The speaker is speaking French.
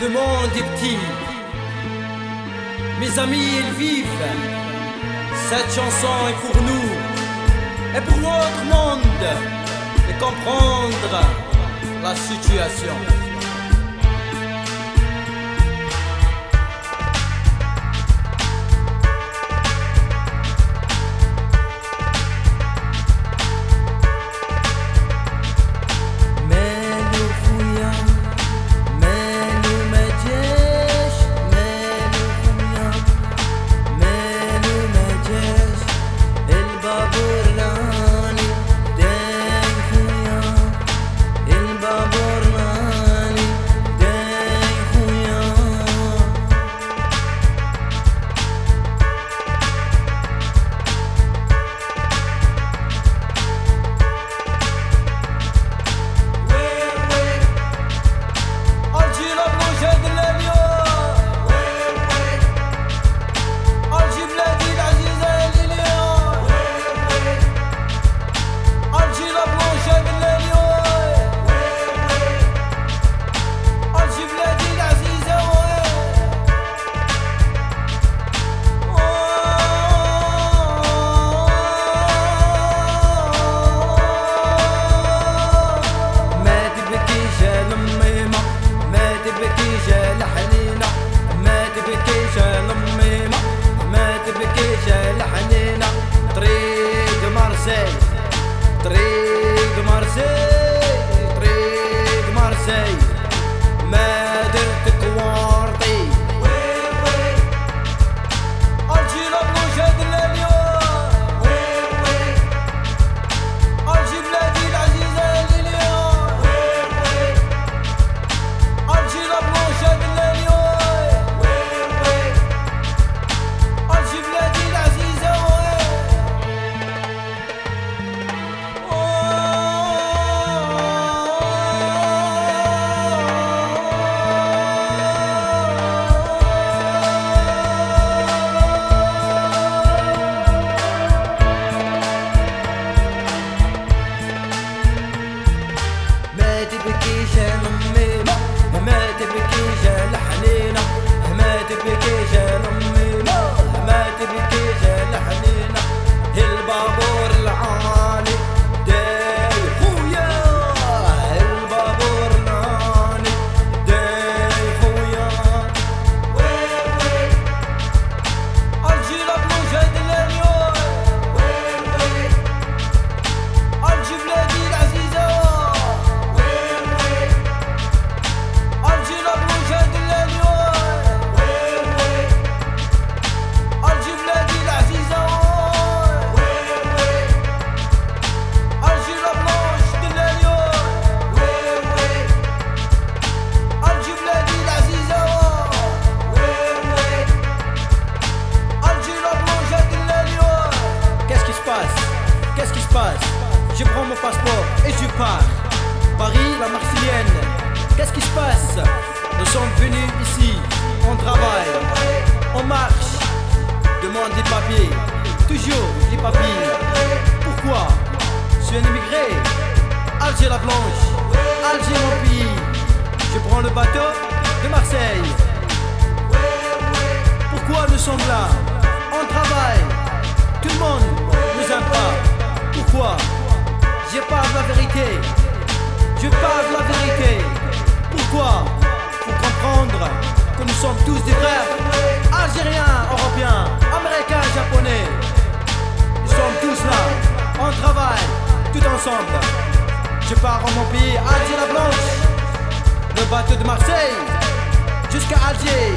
Le monde est petit. Mes amis, ils vivent. Cette chanson est pour nous et pour notre monde et comprendre la situation. Je la. Qu'est-ce qui se passe Nous sommes venus ici, on travaille, on marche. Demande des papiers, toujours des papiers. Pourquoi Je suis un immigré. Alger la Blanche, Alger mon pays. Je prends le bateau de Marseille. Pourquoi nous sommes là On travaille. Tout le monde nous aime pas. Pourquoi je parle la vérité. Je parle la vérité. Pourquoi? Pour comprendre que nous sommes tous des frères. Algériens, Européens, Américains, Japonais. Nous sommes tous là. On travaille tout ensemble. Je pars en mon pays, Alger la Blanche. Le bateau de Marseille jusqu'à Alger.